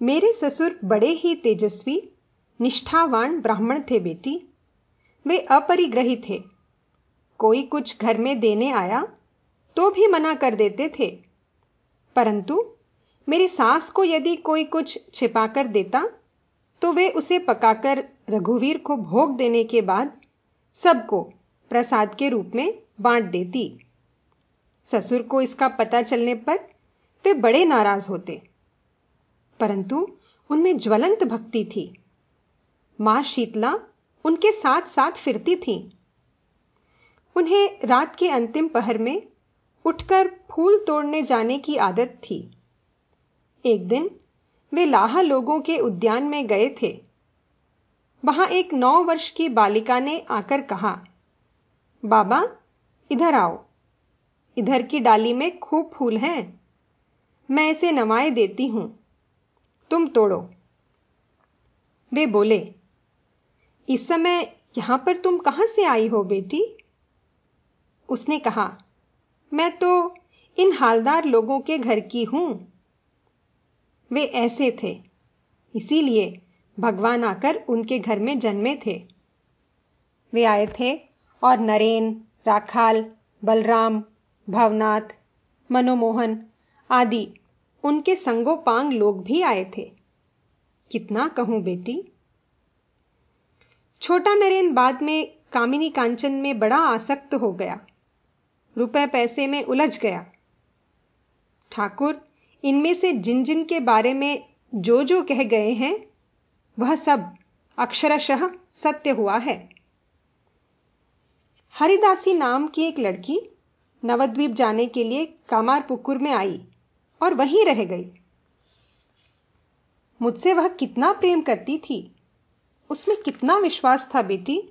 मेरे ससुर बड़े ही तेजस्वी, निष्ठावान ब्राह्मण थे बेटी। वे अपरिग्रही थे। कोई कुछ घर में देने आया तो भी मना कर देते थे। परंतु मेरी सास को यदि कोई कुछ छिपाकर देता तो वे उसे पकाकर रघुवीर को भोग देने के बाद सबको प्रसाद के रूप में बांट देती। ससुर को इसका पता चलने पर वे बड़े नाराज़ होते। परंतु उनमें ज्वलंत भक्ति थी। माँ शीतला उनके साथ साथ फिरती थी। उन्हें रात के अंतिम पहर में उठकर फूल तोड़ने जाने की आदत थी। एक दिन वे लाहा लोगों के उद्यान में गए थे। वहाँ एक नौ वर्ष की बालिका ने आकर कहा, बाबा, इधर आओ। इधर की डाली में खूब फूल हैं। मैं इसे नवाए देती हूँ। तुम तोड़ो। वे बोले, इस समय यहाँ पर तुम कहाँ से आई हो बेटी? उसने कहा, मैं तो इन हालदार लोगों के घर की हूँ। वे ऐसे थे, इसीलिए भगवान आकर उनके घर में जन्मे थे। वे आए थे और नरेन, राखाल, बलराम, भवनाथ, मनोमोहन आदि उनके संगोपांग लोग भी आए थे। कितना कहूँ बेटी? छोटा नरेन बाद में कामिनी कांचन में बड़ा आसक्त हो गया। रुपए पैसे में उलझ गया। ठाकुर, इनमें से जिन जिन के बारे में जो जो कह गए हैं, वह सब अक्षरशः सत्य हुआ है। हरिदासी नाम की एक लड़की नवद्वीप जाने के लिए कामारपुकुर में आई। और वहीं रह गई। मुझसे वह कितना प्रेम करती थी, उसमें कितना विश्वास था बेटी?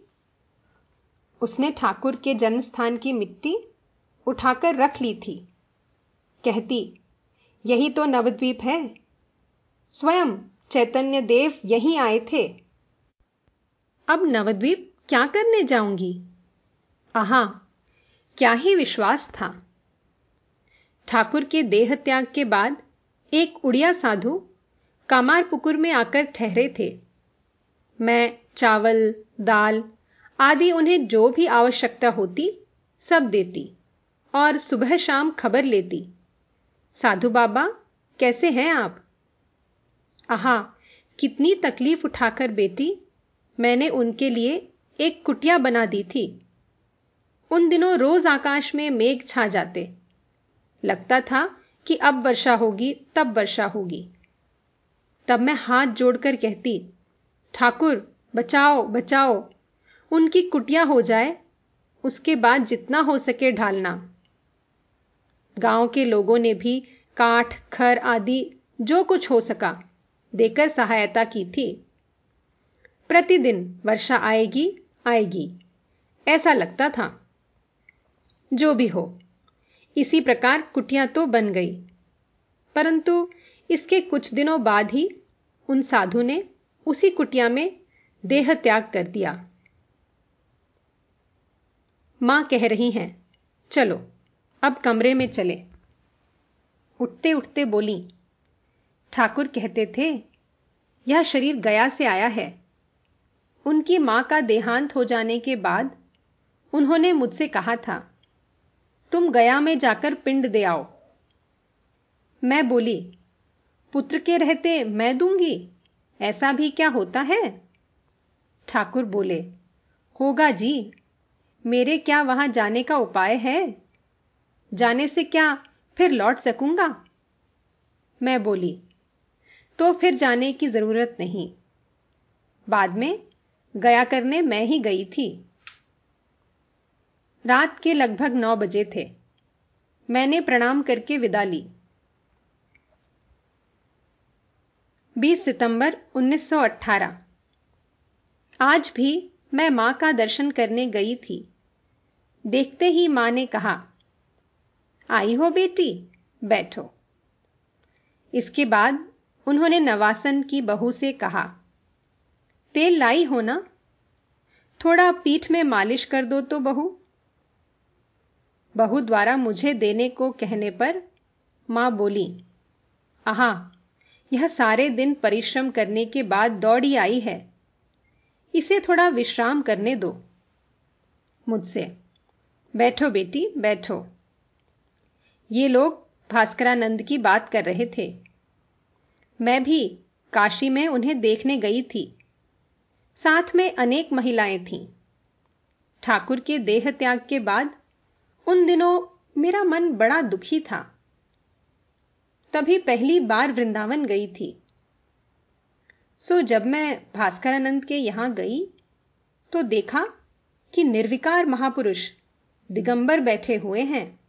उसने ठाकुर के जन्मस्थान की मिट्टी उठाकर रख ली थी। कहती, यही तो नवद्वीप है। स्वयं चैतन्य देव यहीं आए थे। अब नवद्वीप क्या करने जाऊँगी? आहा, क्या ही विश्वास था। ठाकुर के देह त्याग के बाद एक उड़िया साधु कामारपुकुर में आकर ठहरे थे। मैं, चावल, दाल आदि उन्हें जो भी आवश्यकता होती, सब देती और सुबह शाम खबर लेती। साधु बाबा, कैसे हैं आप? आहा, कितनी तकलीफ़ उठाकर बेटी, मैंने उनके लिए एक कुटिया बना दी थी। उन दिनों रोज आकाश में मेघ छा जाते। लगता था कि अब वर्षा होगी, तब वर्षा होगी। तब मैं हाथ जोड़कर कहती, ठाकुर, बचाओ बचाओ। उनकी कुटिया हो जाए, उसके बाद जितना हो सके ढालना। गाँव के लोगों ने भी काठ, खर आदि जो कुछ हो सका देकर सहायता की थी। प्रतिदिन वर्षा आएगी आएगी, ऐसा लगता था। जो भी हो इसी प्रकार कुटिया तो बन गई। परंतु इसके कुछ दिनों बाद ही उन साधु ने उसी कुटिया में देह त्याग कर दिया। माँ कह रही हैं, चलो, अब कमरे में चले। उठते उठते बोली, ठाकुर कहते थे, यह शरीर गया से आया है। उनकी माँ का देहांत हो जाने के बाद उन्होंने मुझसे कहा था तुम गया में जाकर पिंड दे आओ। मैं बोली, पुत्र के रहते मैं दूँगी? ऐसा भी क्या होता है? ठाकुर बोले, होगा जी, मेरे क्या वहाँ जाने का उपाय है? जाने से क्या फिर लौट सकूँगा? मैं बोली तो फिर जाने की ज़रूरत नहीं। बाद में गया करने मैं ही गई थी। रात के लगभग नौ बजे थे। मैंने प्रणाम करके विदा ली। 20 सितंबर 1918 आज भी मैं माँ का दर्शन करने गई थी। देखते ही माँ ने कहा, आई हो बेटी, बैठो। इसके बाद उन्होंने नवासन की बहू से कहा, तेल लाई हो ना? थोड़ा पीठ में मालिश कर दो तो बहू। बहू द्वारा मुझे देने को कहने पर माँ बोली, आहा, यह सारे दिन परिश्रम करने के बाद दौड़ी आई है। इसे थोड़ा विश्राम करने दो। मुझसे, बैठो बेटी, बैठो। ये लोग भास्करानंद की बात कर रहे थे। मैं भी काशी में उन्हें देखने गई थी। साथ में अनेक महिलाएँ थीं। ठाकुर के देह त्याग के बाद उन दिनों मेरा मन बड़ा दुखी था। तभी पहली बार वृंदावन गई थी। सो जब मैं भास्करानंद के यहाँ गई तो देखा कि निर्विकार महापुरुष दिगंबर बैठे हुए हैं।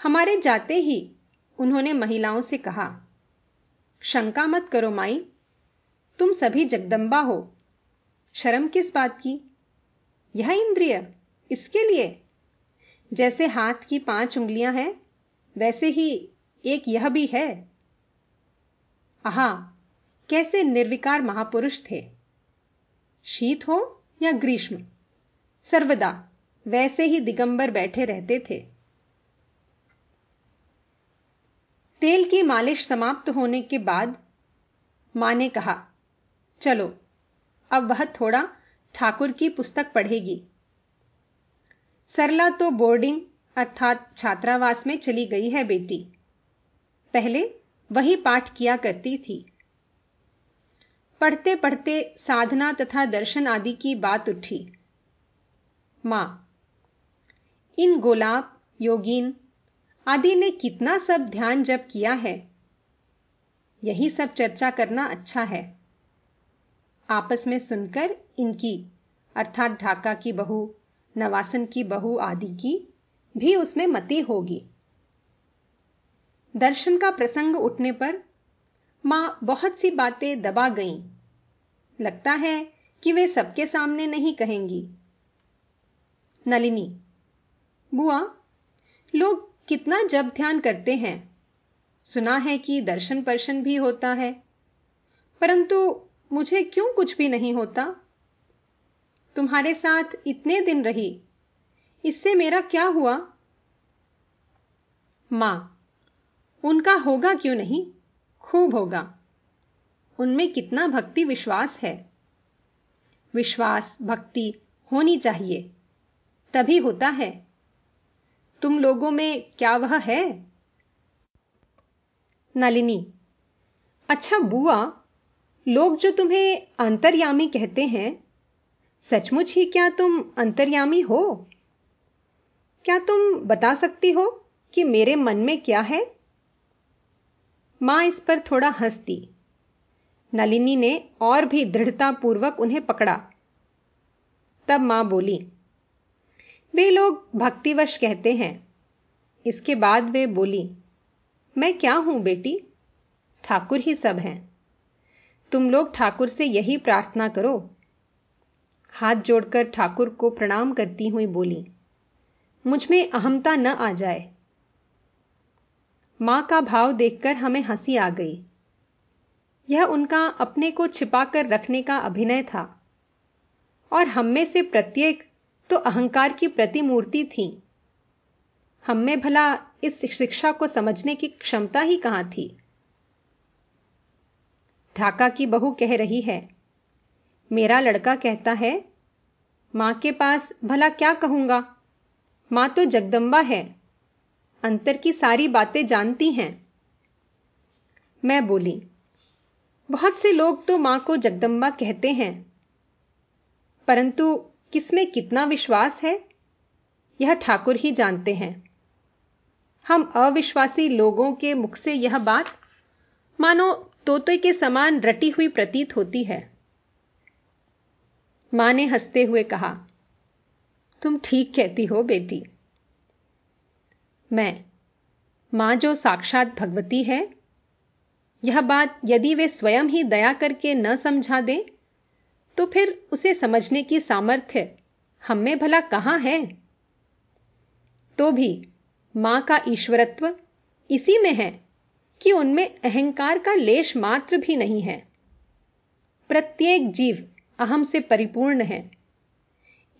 हमारे जाते ही उन्होंने महिलाओं से कहा, शंका मत करो माई, तुम सभी जगदंबा हो। शर्म किस बात की? यह इंद्रिय इसके लिए जैसे हाथ की पाँच उंगलियाँ हैं, वैसे ही एक यह भी है। आहा, कैसे निर्विकार महापुरुष थे? शीत हो या ग्रीष्म? सर्वदा वैसे ही दिगंबर बैठे रहते थे। तेल की मालिश समाप्त होने के बाद माँ ने कहा, चलो, अब वह थोड़ा ठाकुर की पुस्तक पढ़ेगी। सरला तो बोर्डिंग अर्थात छात्रावास में चली गई है बेटी। पहले वही पाठ किया करती थी। पढ़ते पढ़ते साधना तथा दर्शन आदि की बात उठी। माँ, इन गोलाब, योगीन आदि ने कितना सब ध्यान जब किया है? यही सब चर्चा करना अच्छा है। आपस में सुनकर इनकी अर्थात ढाका की बहू नवासन की बहू आदि की भी उसमें मति होगी। दर्शन का प्रसंग उठने पर माँ बहुत सी बातें दबा गईं। लगता है कि वे सबके सामने नहीं कहेंगी। नलिनी, बुआ, लोग कितना जब ध्यान करते हैं। सुना है कि दर्शन पर्शन भी होता है, परंतु मुझे क्यों कुछ भी नहीं होता? तुम्हारे साथ इतने दिन रही। इससे मेरा क्या हुआ? माँ, उनका होगा क्यों नहीं? खूब होगा। उनमें कितना भक्ति विश्वास है। विश्वास, भक्ति होनी चाहिए। तभी होता है। तुम लोगों में क्या वह है? नलिनी अच्छा बुआ, लोग जो तुम्हें अंतर्यामी कहते हैं सचमुच ही क्या तुम अंतर्यामी हो? क्या तुम बता सकती हो कि मेरे मन में क्या है? माँ इस पर थोड़ा हंसती। नलिनी ने और भी दृढ़तापूर्वक उन्हें पकड़ा। तब माँ बोली, वे लोग भक्तिवश कहते हैं। इसके बाद वे बोली, मैं क्या हूँ बेटी? ठाकुर ही सब हैं। तुम लोग ठाकुर से यही प्रार्थना करो। हाथ जोड़कर ठाकुर को प्रणाम करती हुई बोली, मुझमें अहमता न आ जाए। माँ का भाव देखकर हमें हँसी आ गई। यह उनका अपने को छिपाकर रखने का अभिनय था। और हम में से प्रत्येक तो अहंकार की प्रतिमूर्ति थी। हम में भला इस शिक्षा को समझने की क्षमता ही कहाँ थी? ढाका की बहू कह रही है मेरा लड़का कहता है, माँ के पास भला क्या कहूँगा? माँ तो जगदंबा है, अंतर की सारी बातें जानती हैं। मैं बोली, बहुत से लोग तो माँ को जगदंबा कहते हैं, परंतु किसमें कितना विश्वास है? यह ठाकुर ही जानते हैं। हम अविश्वासी लोगों के मुख से यह बात, मानो तोते के समान रटी हुई प्रतीत होती है। माँ ने हँसते हुए कहा, तुम ठीक कहती हो बेटी। मैं, माँ जो साक्षात भगवती है, यह बात यदि वे स्वयं ही दया करके न समझा दें तो फिर उसे समझने की सामर्थ्य हम में भला कहाँ है? तो भी माँ का ईश्वरत्व इसी में है कि उनमें अहंकार का लेश मात्र भी नहीं है। प्रत्येक जीव अहम से परिपूर्ण है।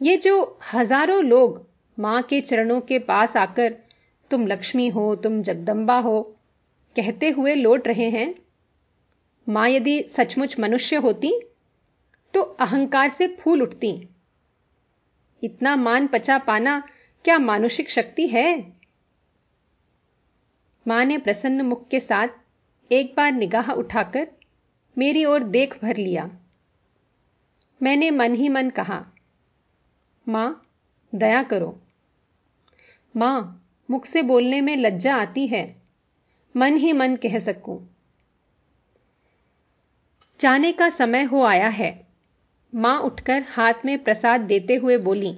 ये जो हज़ारों लोग माँ के चरणों के पास आकर, तुम लक्ष्मी हो, तुम जगदंबा हो कहते हुए लौट रहे हैं, माँ यदि सचमुच मनुष्य होती तो अहंकार से फूल उठती। इतना मान पचा पाना क्या मानुषिक शक्ति है? माँ ने प्रसन्न मुख के साथ एक बार निगाह उठाकर मेरी ओर देख भर लिया। मैंने मन ही मन कहा, माँ, दया करो। माँ मुख से बोलने में लज्जा आती है। मन ही मन कह सकूँ। जाने का समय हो आया है। माँ उठकर हाथ में प्रसाद देते हुए बोली,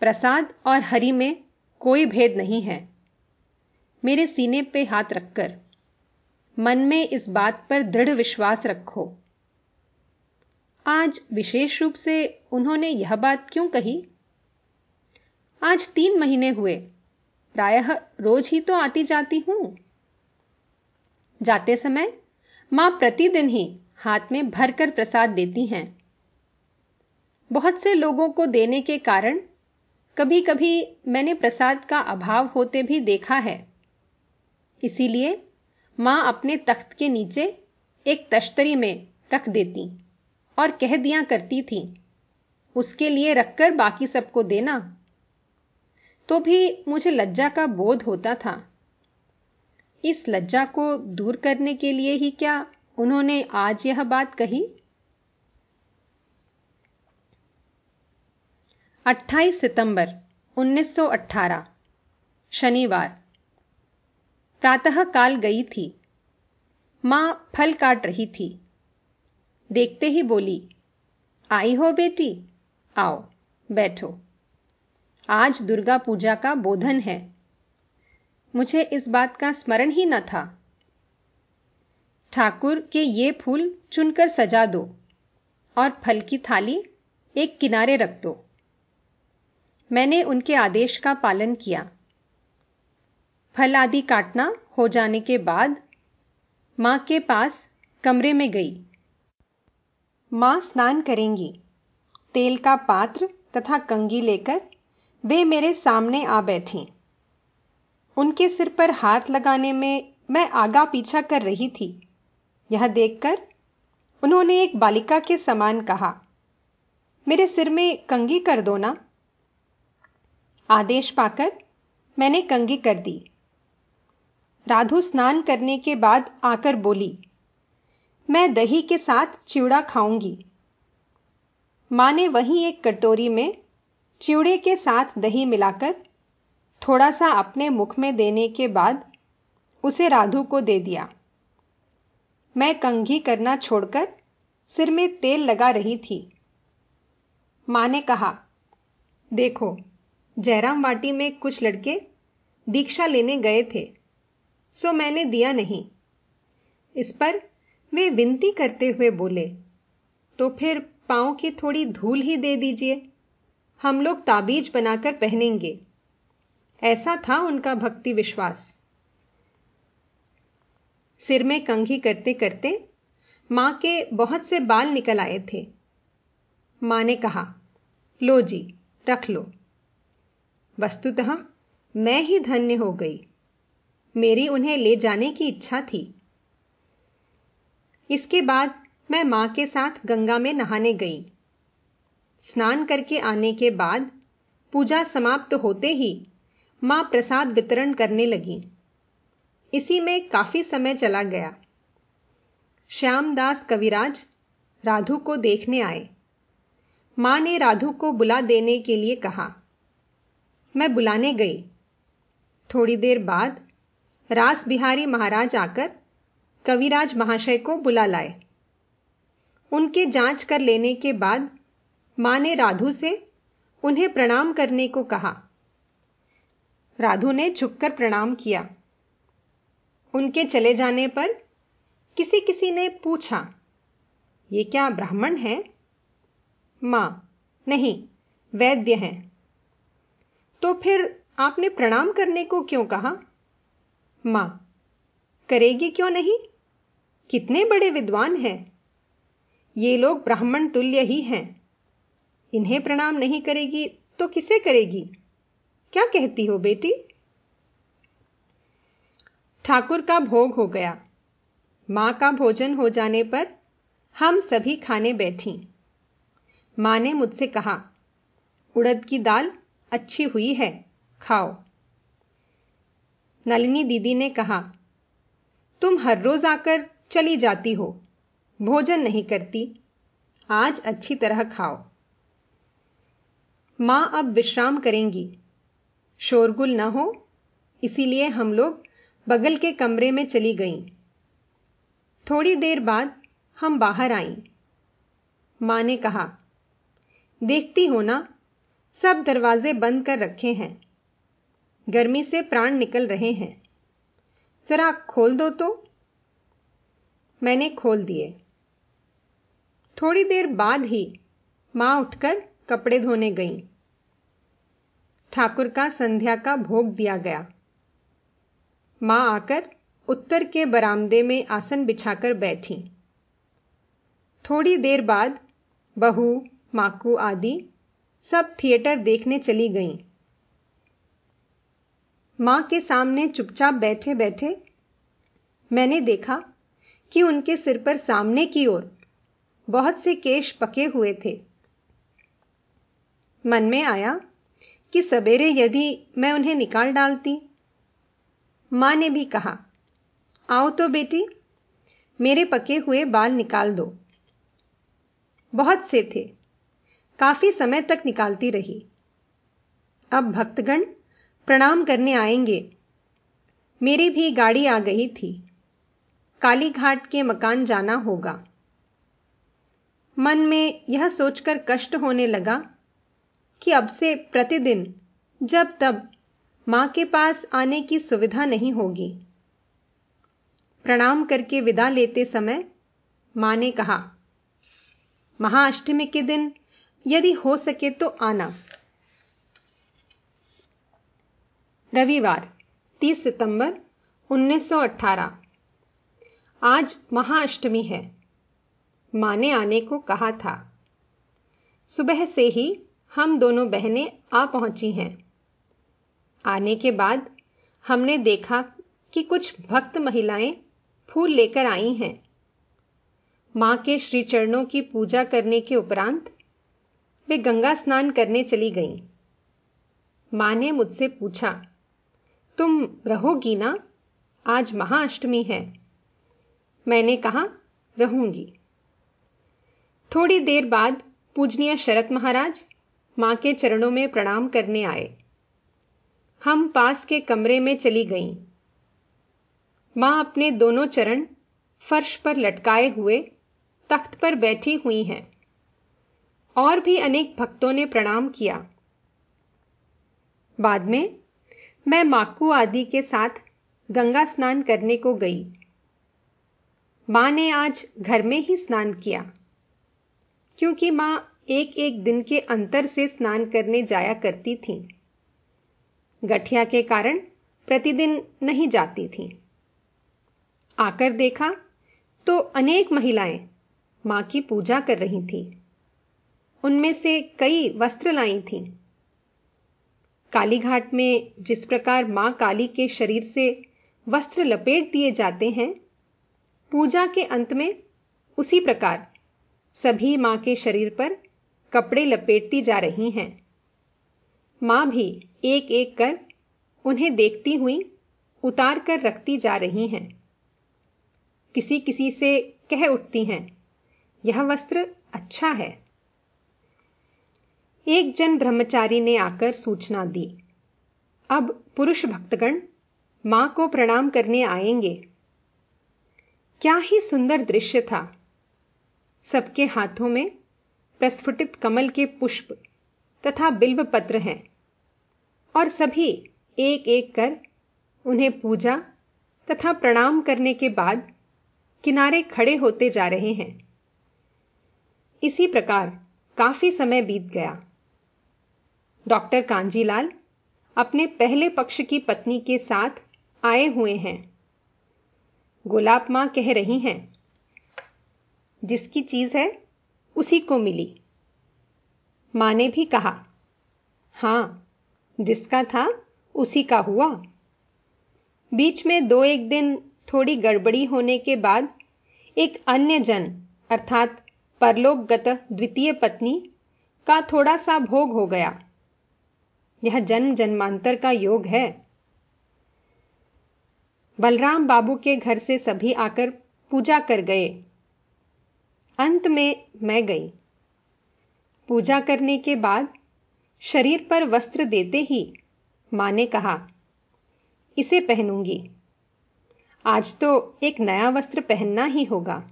प्रसाद और हरि में कोई भेद नहीं है। मेरे सीने पे हाथ रखकर, मन में इस बात पर दृढ़ विश्वास रखो। आज विशेष रूप से उन्होंने यह बात क्यों कही? आज तीन महीने हुए। प्रायः रोज ही तो आती जाती हूँ। जाते समय माँ प्रतिदिन ही हाथ में भरकर प्रसाद देती हैं। बहुत से लोगों को देने के कारण कभी कभी मैंने प्रसाद का अभाव होते भी देखा है। इसीलिए माँ अपने तख्त के नीचे एक तश्तरी में रख देती। और कह दिया करती थी, उसके लिए रखकर बाकी सबको देना। तो भी मुझे लज्जा का बोध होता था। इस लज्जा को दूर करने के लिए ही क्या उन्होंने आज यह बात कही? 28 सितंबर 1918 शनिवार। प्रातः काल गई थी। माँ फल काट रही थी। देखते ही बोली, आई हो बेटी, आओ, बैठो। आज दुर्गा पूजा का बोधन है। मुझे इस बात का स्मरण ही न था। ठाकुर के ये फूल चुनकर सजा दो और फल की थाली एक किनारे रख दो। मैंने उनके आदेश का पालन किया। फल आदि काटना हो जाने के बाद माँ के पास कमरे में गई। माँ स्नान करेंगी। तेल का पात्र तथा कंगी लेकर वे मेरे सामने आ बैठी। उनके सिर पर हाथ लगाने में मैं आगा पीछा कर रही थी। यह देखकर उन्होंने एक बालिका के समान कहा, मेरे सिर में कंगी कर दो ना। आदेश पाकर मैंने कंगी कर दी। राधु स्नान करने के बाद आकर बोली मैं दही के साथ चिवड़ा खाऊँगी। माँ ने वहीं एक कटोरी में चिवड़े के साथ दही मिलाकर थोड़ा सा अपने मुख में देने के बाद उसे राधु को दे दिया। मैं कंघी करना छोड़कर सिर में तेल लगा रही थी। माँ ने कहा, देखो, जयराम वाटी में कुछ लड़के दीक्षा लेने गए थे, सो मैंने दिया नहीं। इस पर वे विनती करते हुए बोले तो फिर पाँव की थोड़ी धूल ही दे दीजिए। हम लोग ताबीज बनाकर पहनेंगे। ऐसा था उनका भक्ति विश्वास। सिर में कंघी करते करते माँ के बहुत से बाल निकल आए थे। माँ ने कहा, लो जी, रख लो। वस्तुतः मैं ही धन्य हो गई। मेरी उन्हें ले जाने की इच्छा थी। इसके बाद मैं माँ के साथ गंगा में नहाने गई। स्नान करके आने के बाद पूजा समाप्त होते ही माँ प्रसाद वितरण करने लगी। इसी में काफ़ी समय चला गया। श्यामदास कविराज राधु को देखने आए। माँ ने राधु को बुला देने के लिए कहा। मैं बुलाने गई। थोड़ी देर बाद रास बिहारी महाराज आकर कविराज महाशय को बुला लाए। उनके जाँच कर लेने के बाद माँ ने राधु से उन्हें प्रणाम करने को कहा। राधु ने झुककर प्रणाम किया। उनके चले जाने पर किसी किसी ने पूछा, ये क्या ब्राह्मण है? माँ, नहीं, वैद्य हैं। तो फिर आपने प्रणाम करने को क्यों कहा? माँ, करेगी क्यों नहीं? कितने बड़े विद्वान हैं? ये लोग ब्राह्मण तुल्य ही हैं। इन्हें प्रणाम नहीं करेगी तो किसे करेगी? क्या कहती हो बेटी? ठाकुर का भोग हो गया। माँ का भोजन हो जाने पर हम सभी खाने बैठी। माँ ने मुझसे कहा, उड़द की दाल अच्छी हुई है, खाओ। नलिनी दीदी ने कहा, तुम हर रोज आकर चली जाती हो। भोजन नहीं करती। आज अच्छी तरह खाओ। माँ अब विश्राम करेंगी। शोरगुल न हो, इसीलिए हम लोग बगल के कमरे में चली गईं। थोड़ी देर बाद हम बाहर आईं। माँ ने कहा, देखती हो ना, सब दरवाजे बंद कर रखे हैं। गर्मी से प्राण निकल रहे हैं। जरा खोल दो तो। मैंने खोल दिए। थोड़ी देर बाद ही माँ उठकर कपड़े धोने गईं। ठाकुर का संध्या का भोग दिया गया। माँ आकर उत्तर के बरामदे में आसन बिछाकर बैठी। थोड़ी देर बाद बहू, माकू आदि सब थिएटर देखने चली गईं। माँ के सामने चुपचाप बैठे बैठे मैंने देखा कि उनके सिर पर सामने की ओर बहुत से केश पके हुए थे। मन में आया कि सवेरे यदि मैं उन्हें निकाल डालती। माँ ने भी कहा, आओ तो बेटी, मेरे पके हुए बाल निकाल दो। बहुत से थे, काफ़ी समय तक निकालती रही। अब भक्तगण प्रणाम करने आएँगे। मेरी भी गाड़ी आ गई थी। कालीघाट के मकान जाना होगा। मन में यह सोचकर कष्ट होने लगा कि अब से प्रतिदिन, जब तब, माँ के पास आने की सुविधा नहीं होगी। प्रणाम करके विदा लेते समय माँ ने कहा, महाअष्टमी के दिन यदि हो सके तो आना। रविवार 30 सितंबर 1918 आज महाअष्टमी है। माँ ने आने को कहा था। सुबह से ही हम दोनों बहनें आ पहुँची हैं। आने के बाद हमने देखा कि कुछ भक्त महिलाएँ फूल लेकर आई हैं। माँ के श्री चरणों की पूजा करने के उपरांत वे गंगा स्नान करने चली गईं। माँ ने मुझसे पूछा, तुम रहोगी ना? आज महाअष्टमी है। मैंने कहा, रहूँगी. थोड़ी देर बाद पूजनीय शरत महाराज माँ के चरणों में प्रणाम करने आए। हम पास के कमरे में चली गईं। माँ अपने दोनों चरण फर्श पर लटकाए हुए तख्त पर बैठी हुई हैं। और भी अनेक भक्तों ने प्रणाम किया। बाद में मैं माकू आदि के साथ गंगा स्नान करने को गई। माँ ने आज घर में ही स्नान किया। क्योंकि माँ एक एक दिन के अंतर से स्नान करने जाया करती थी। गठिया के कारण प्रतिदिन नहीं जाती थी। आकर देखा तो अनेक महिलाएँ माँ की पूजा कर रही थी। उनमें से कई वस्त्र लाई थीं। कालीघाट में जिस प्रकार माँ काली के शरीर से वस्त्र लपेट दिए जाते हैं पूजा के अंत में उसी प्रकार सभी माँ के शरीर पर कपड़े लपेटती जा रही हैं। माँ भी एक एक कर उन्हें देखती हुई उतार कर रखती जा रही हैं। किसी किसी से कह उठती हैं, यह वस्त्र अच्छा है। एक जन ब्रह्मचारी ने आकर सूचना दी, अब पुरुष भक्तगण माँ को प्रणाम करने आएँगे। क्या ही सुंदर दृश्य था। सबके हाथों में प्रस्फुटित कमल के पुष्प तथा बिल्व पत्र हैं और सभी एक एक कर उन्हें पूजा तथा प्रणाम करने के बाद किनारे खड़े होते जा रहे हैं। इसी प्रकार काफ़ी समय बीत गया। डॉक्टर कांजीलाल अपने पहले पक्ष की पत्नी के साथ आए हुए हैं। गुलाब माँ कह रही हैं। जिसकी चीज़ है, उसी को मिली। माँ ने भी कहा, हाँ, जिसका था, उसी का हुआ। बीच में दो एक दिन थोड़ी गड़बड़ी होने के बाद एक अन्य जन, अर्थात परलोकगत द्वितीय पत्नी, का थोड़ा सा भोग हो गया। यह जन्म जन्मांतर का योग है। बलराम बाबू के घर से सभी आकर पूजा कर गए। अंत में मैं गई। पूजा करने के बाद शरीर पर वस्त्र देते ही माँ ने कहा, इसे पहनूँगी। आज तो एक नया वस्त्र पहनना ही होगा।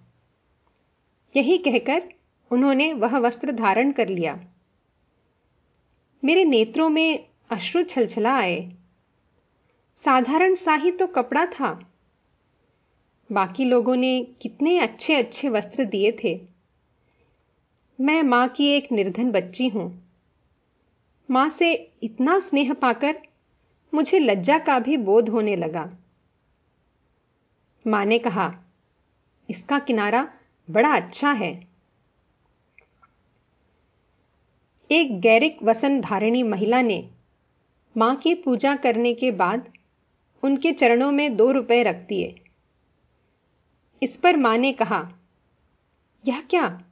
यही कहकर उन्होंने वह वस्त्र धारण कर लिया। मेरे नेत्रों में अश्रु छलछला आए। साधारण सा ही तो कपड़ा था। बाकी लोगों ने कितने अच्छे अच्छे वस्त्र दिए थे। मैं माँ की एक निर्धन बच्ची हूँ। माँ से इतना स्नेह पाकर मुझे लज्जा का भी बोध होने लगा। माँ ने कहा, इसका किनारा बड़ा अच्छा है। एक गैरिक वसन धारिणी महिला ने माँ की पूजा करने के बाद उनके चरणों में दो रुपए रख दिए इस पर माँ ने कहा, यह क्या?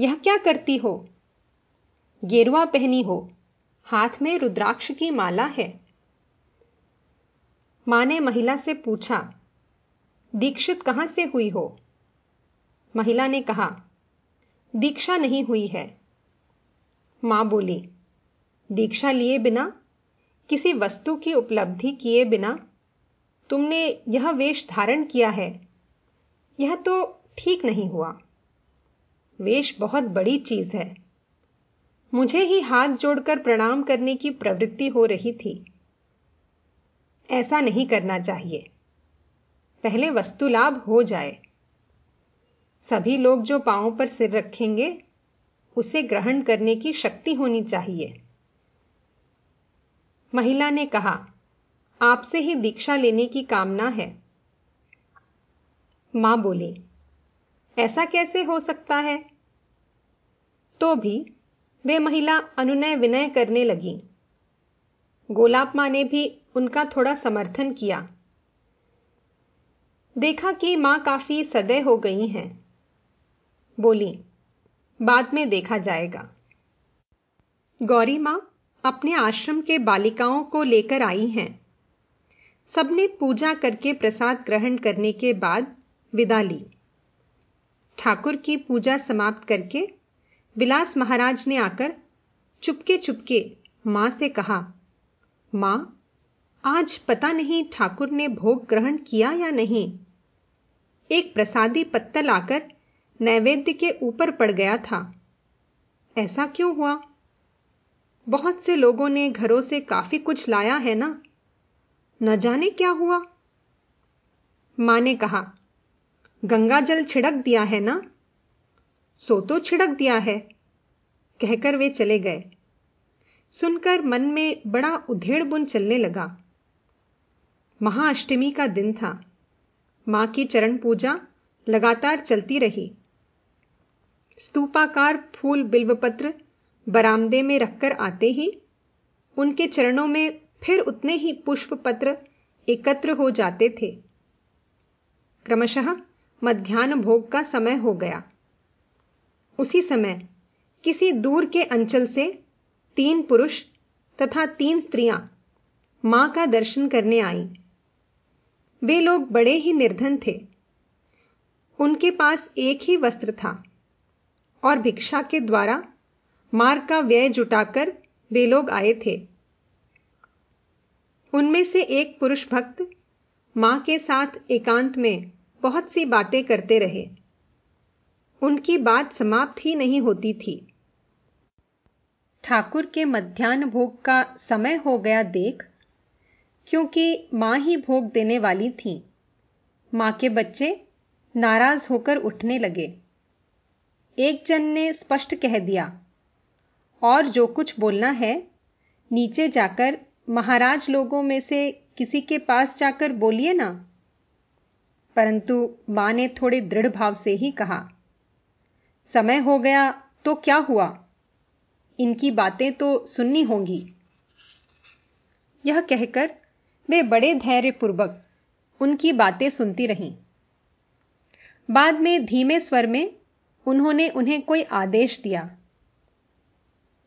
यह क्या करती हो? गेरुआ पहनी हो, हाथ में रुद्राक्ष की माला है। माँ ने महिला से पूछा, दीक्षित कहाँ से हुई हो? महिला ने कहा, दीक्षा नहीं हुई है। माँ बोली, दीक्षा लिए बिना, किसी वस्तु की उपलब्धि किए बिना तुमने यह वेश धारण किया है। यह तो ठीक नहीं हुआ। वेश बहुत बड़ी चीज़ है। मुझे ही हाथ जोड़कर प्रणाम करने की प्रवृत्ति हो रही थी। ऐसा नहीं करना चाहिए। पहले वस्तु लाभ हो जाए। सभी लोग जो पांवों पर सिर रखेंगे, उसे ग्रहण करने की शक्ति होनी चाहिए। महिला ने कहा आपसे ही दीक्षा लेने की कामना है। माँ बोली, ऐसा कैसे हो सकता है? तो भी वे महिला अनुनय विनय करने लगी। गोलाप माँ ने भी उनका थोड़ा समर्थन किया। देखा कि माँ काफ़ी सदै हो गई हैं। बोली, बाद में देखा जाएगा। गौरी माँ अपने आश्रम के बालिकाओं को लेकर आई हैं। सबने पूजा करके प्रसाद ग्रहण करने के बाद विदा ली। ठाकुर की पूजा समाप्त करके विलास महाराज ने आकर चुपके चुपके माँ से कहा, माँ, आज पता नहीं ठाकुर ने भोग ग्रहण किया या नहीं। एक प्रसादी पत्तल आकर नैवेद्य के ऊपर पड़ गया था। ऐसा क्यों हुआ? बहुत से लोगों ने घरों से काफ़ी कुछ लाया है ना? न जाने क्या हुआ। माँ ने कहा, गंगा जल छिड़क दिया है ना? सो तो छिड़क दिया है, कहकर वे चले गए। सुनकर मन में बड़ा उधेड़ बुन चलने लगा। महाअष्टमी का दिन था। माँ की चरण पूजा लगातार चलती रही। स्तूपाकार फूल बिल्वपत्र बरामदे में रखकर आते ही उनके चरणों में फिर उतने ही पुष्प पत्र एकत्र हो जाते थे। क्रमशः मध्यान्ह भोग का समय हो गया। उसी समय किसी दूर के अंचल से तीन पुरुष तथा तीन स्त्रियाँ माँ का दर्शन करने आईं। वे लोग बड़े ही निर्धन थे। उनके पास एक ही वस्त्र था और भिक्षा के द्वारा मार्ग का व्यय जुटाकर वे लोग आए थे। उनमें से एक पुरुष भक्त माँ के साथ एकांत में बहुत सी बातें करते रहे। उनकी बात समाप्त ही नहीं होती थी। ठाकुर के मध्यान्ह भोग का समय हो गया देख, क्योंकि माँ ही भोग देने वाली थी। माँ के बच्चे नाराज़ होकर उठने लगे। एक जन ने स्पष्ट कह दिया, और जो कुछ बोलना है, नीचे जाकर महाराज लोगों में से किसी के पास जाकर बोलिए ना। परंतु माँ ने थोड़े दृढ़ भाव से ही कहा, समय हो गया तो क्या हुआ? इनकी बातें तो सुननी होंगी। यह कहकर वे बड़े धैर्यपूर्वक उनकी बातें सुनती रहीं। बाद में धीमे स्वर में उन्होंने उन्हें कोई आदेश दिया।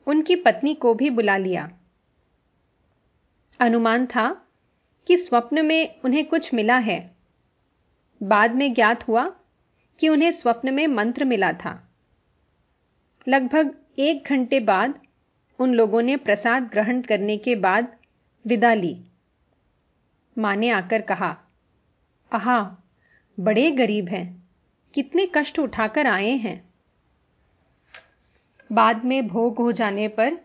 उनकी पत्नी को भी बुला लिया। अनुमान था कि स्वप्न में उन्हें कुछ मिला है। बाद में ज्ञात हुआ कि उन्हें स्वप्न में मंत्र मिला था। लगभग एक घंटे बाद उन लोगों ने प्रसाद ग्रहण करने के बाद विदा ली। माँ ने आकर कहा, आहा, बड़े गरीब हैं। कितने कष्ट उठाकर आए हैं। बाद में भोग हो जाने पर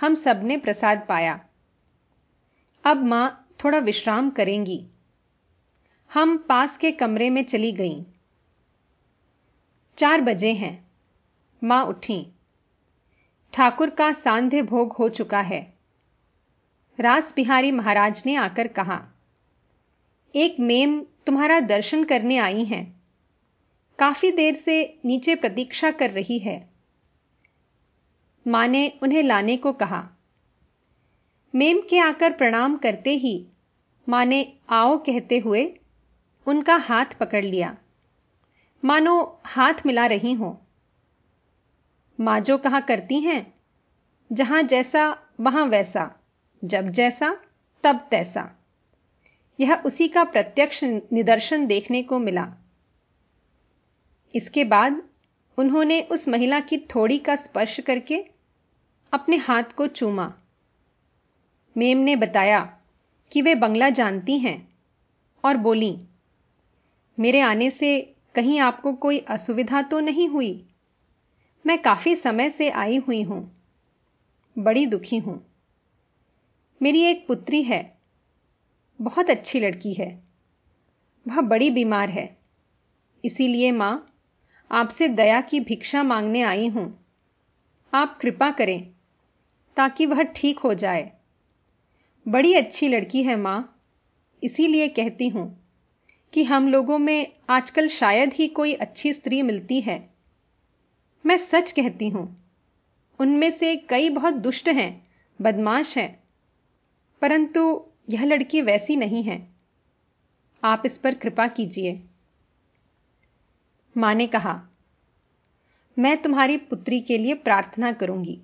हम सबने प्रसाद पाया। अब माँ थोड़ा विश्राम करेंगी। हम पास के कमरे में चली गईं। चार बजे हैं। माँ उठी। ठाकुर का सांध्य भोग हो चुका है। रास बिहारी महाराज ने आकर कहा, एक मेम तुम्हारा दर्शन करने आई हैं। काफ़ी देर से नीचे प्रतीक्षा कर रही है। माँ ने उन्हें लाने को कहा मेम के आकर प्रणाम करते ही माँ ने आओ कहते हुए उनका हाथ पकड़ लिया। मानो हाथ मिला रही हो। माँ जो कहा करती हैं? जहाँ जैसा, वहाँ वैसा। जब जैसा, तब तैसा। यह उसी का प्रत्यक्ष निदर्शन देखने को मिला। इसके बाद उन्होंने उस महिला की थोड़ी का स्पर्श करके अपने हाथ को चूमा। मेम ने बताया कि वे बंगला जानती हैं और बोली, मेरे आने से कहीं आपको कोई असुविधा तो नहीं हुई? मैं काफ़ी समय से आई हुई हूँ, बड़ी दुखी हूँ। मेरी एक पुत्री है, बहुत अच्छी लड़की है, वह बड़ी बीमार है। इसीलिए माँ, आपसे दया की भिक्षा मांगने आई हूँ। आप कृपा करें ताकि वह ठीक हो जाए। बड़ी अच्छी लड़की है माँ। इसीलिए कहती हूँ कि हम लोगों में आजकल शायद ही कोई अच्छी स्त्री मिलती है। मैं सच कहती हूँ, उनमें से कई बहुत दुष्ट हैं, बदमाश हैं, परंतु यह लड़की वैसी नहीं है। आप इस पर कृपा कीजिए। माँ ने कहा, मैं तुम्हारी पुत्री के लिए प्रार्थना करूँगी,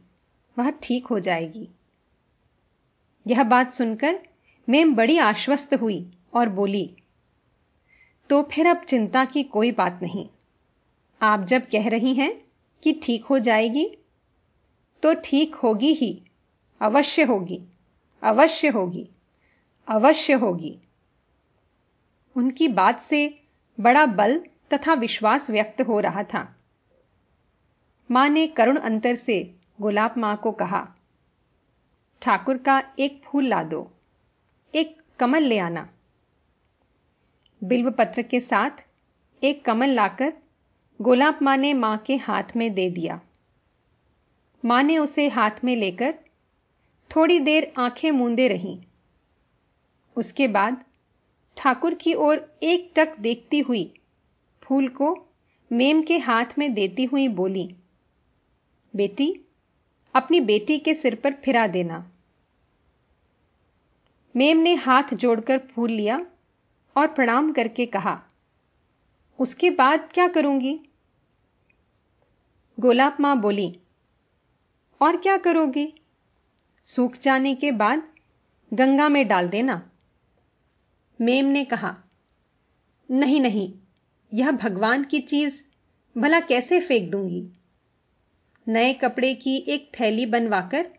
वह ठीक हो जाएगी। यह बात सुनकर मैं बड़ी आश्वस्त हुई और बोली तो फिर अब चिंता की कोई बात नहीं। आप जब कह रही हैं कि ठीक हो जाएगी तो ठीक होगी ही। अवश्य होगी अवश्य होगी अवश्य होगी। उनकी बात से बड़ा बल तथा विश्वास व्यक्त हो रहा था। माँ ने करुण अंतर से गुलाब माँ को कहा ठाकुर का एक फूल ला दो, एक कमल ले आना। बिल्व पत्र के साथ एक कमल लाकर गोलाब माँ ने माँ के हाथ में दे दिया। माँ ने उसे हाथ में लेकर थोड़ी देर आँखें मूंदे रहीं। उसके बाद ठाकुर की ओर एक टक देखती हुई फूल को मेम के हाथ में देती हुई बोली, बेटी अपनी बेटी के सिर पर फिरा देना। मेम ने हाथ जोड़कर फूल लिया और प्रणाम करके कहा, उसके बाद क्या करूँगी? गोलाब माँ बोली, और क्या करोगी? सूख जाने के बाद गंगा में डाल देना। मेम ने कहा, नहीं नहीं, यह भगवान की चीज़ भला कैसे फेंक दूँगी? नए कपड़े की एक थैली बनवाकर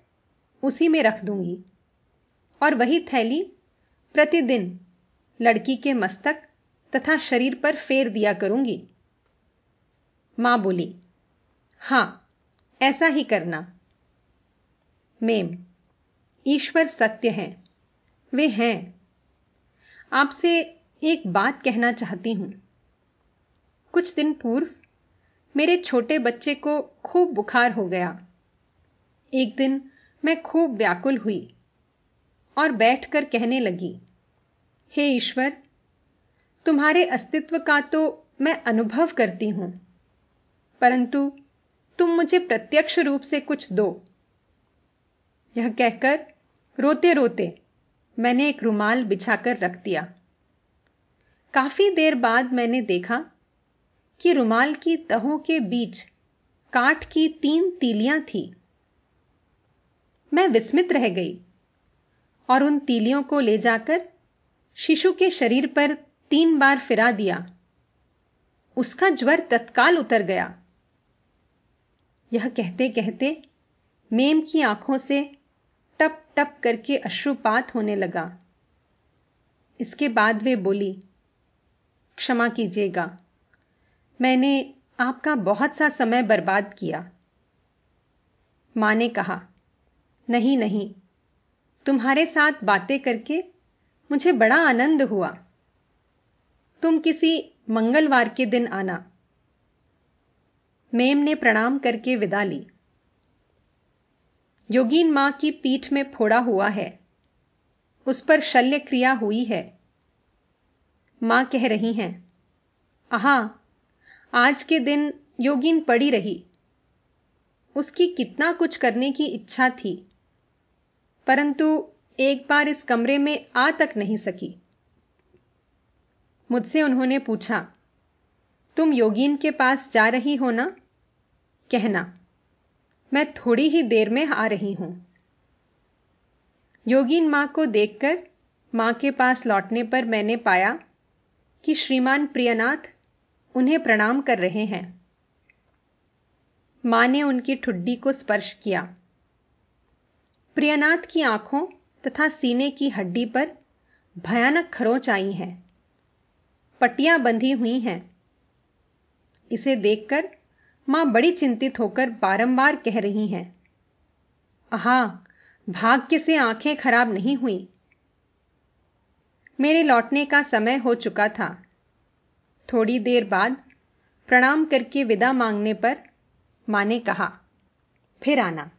उसी में रख दूँगी। और वही थैली प्रतिदिन लड़की के मस्तक तथा शरीर पर फेर दिया करूँगी। माँ बोली, हाँ, ऐसा ही करना। मेम, ईश्वर सत्य हैं, वे हैं। आपसे एक बात कहना चाहती हूँ। कुछ दिन पूर्व मेरे छोटे बच्चे को खूब बुखार हो गया। एक दिन मैं खूब व्याकुल हुई और बैठकर कहने लगी, हे ईश्वर, तुम्हारे अस्तित्व का तो मैं अनुभव करती हूँ, परंतु तुम मुझे प्रत्यक्ष रूप से कुछ दो। यह कहकर रोते रोते मैंने एक रुमाल बिछाकर रख दिया। काफ़ी देर बाद मैंने देखा कि रुमाल की तहों के बीच काठ की तीन तीलियाँ थी। मैं विस्मित रह गई और उन तीलियों को ले जाकर शिशु के शरीर पर तीन बार फिरा दिया। उसका ज्वर तत्काल उतर गया। यह कहते कहते मेम की आँखों से टप टप करके अश्रुपात होने लगा। इसके बाद वे बोली, क्षमा कीजिएगा। मैंने आपका बहुत सा समय बर्बाद किया। माँ ने कहा, नहीं नहीं। तुम्हारे साथ बातें करके मुझे बड़ा आनंद हुआ। तुम किसी मंगलवार के दिन आना। मेम ने प्रणाम करके विदा ली। योगीन माँ की पीठ में फोड़ा हुआ है। उस पर शल्य क्रिया हुई है। माँ कह रही हैं, आहा आज के दिन योगिन पड़ी रही। उसकी कितना कुछ करने की इच्छा थी, परंतु एक बार इस कमरे में आ तक नहीं सकी। मुझसे उन्होंने पूछा, तुम योगीन के पास जा रही हो ना? कहना, मैं थोड़ी ही देर में आ रही हूँ। योगीन माँ को देखकर माँ के पास लौटने पर मैंने पाया कि श्रीमान प्रियनाथ उन्हें प्रणाम कर रहे हैं। माँ ने उनकी ठुड्डी को स्पर्श किया। प्रियनाथ की आँखों तथा सीने की हड्डी पर भयानक खरोच आई हैं। पट्टियाँ बंधी हुई हैं। इसे देखकर माँ बड़ी चिंतित होकर बारंबार कह रही हैं, आहा, भाग्य से आँखें खराब नहीं हुई। मेरे लौटने का समय हो चुका था। थोड़ी देर बाद प्रणाम करके विदा मांगने पर माँ ने कहा फिर आना।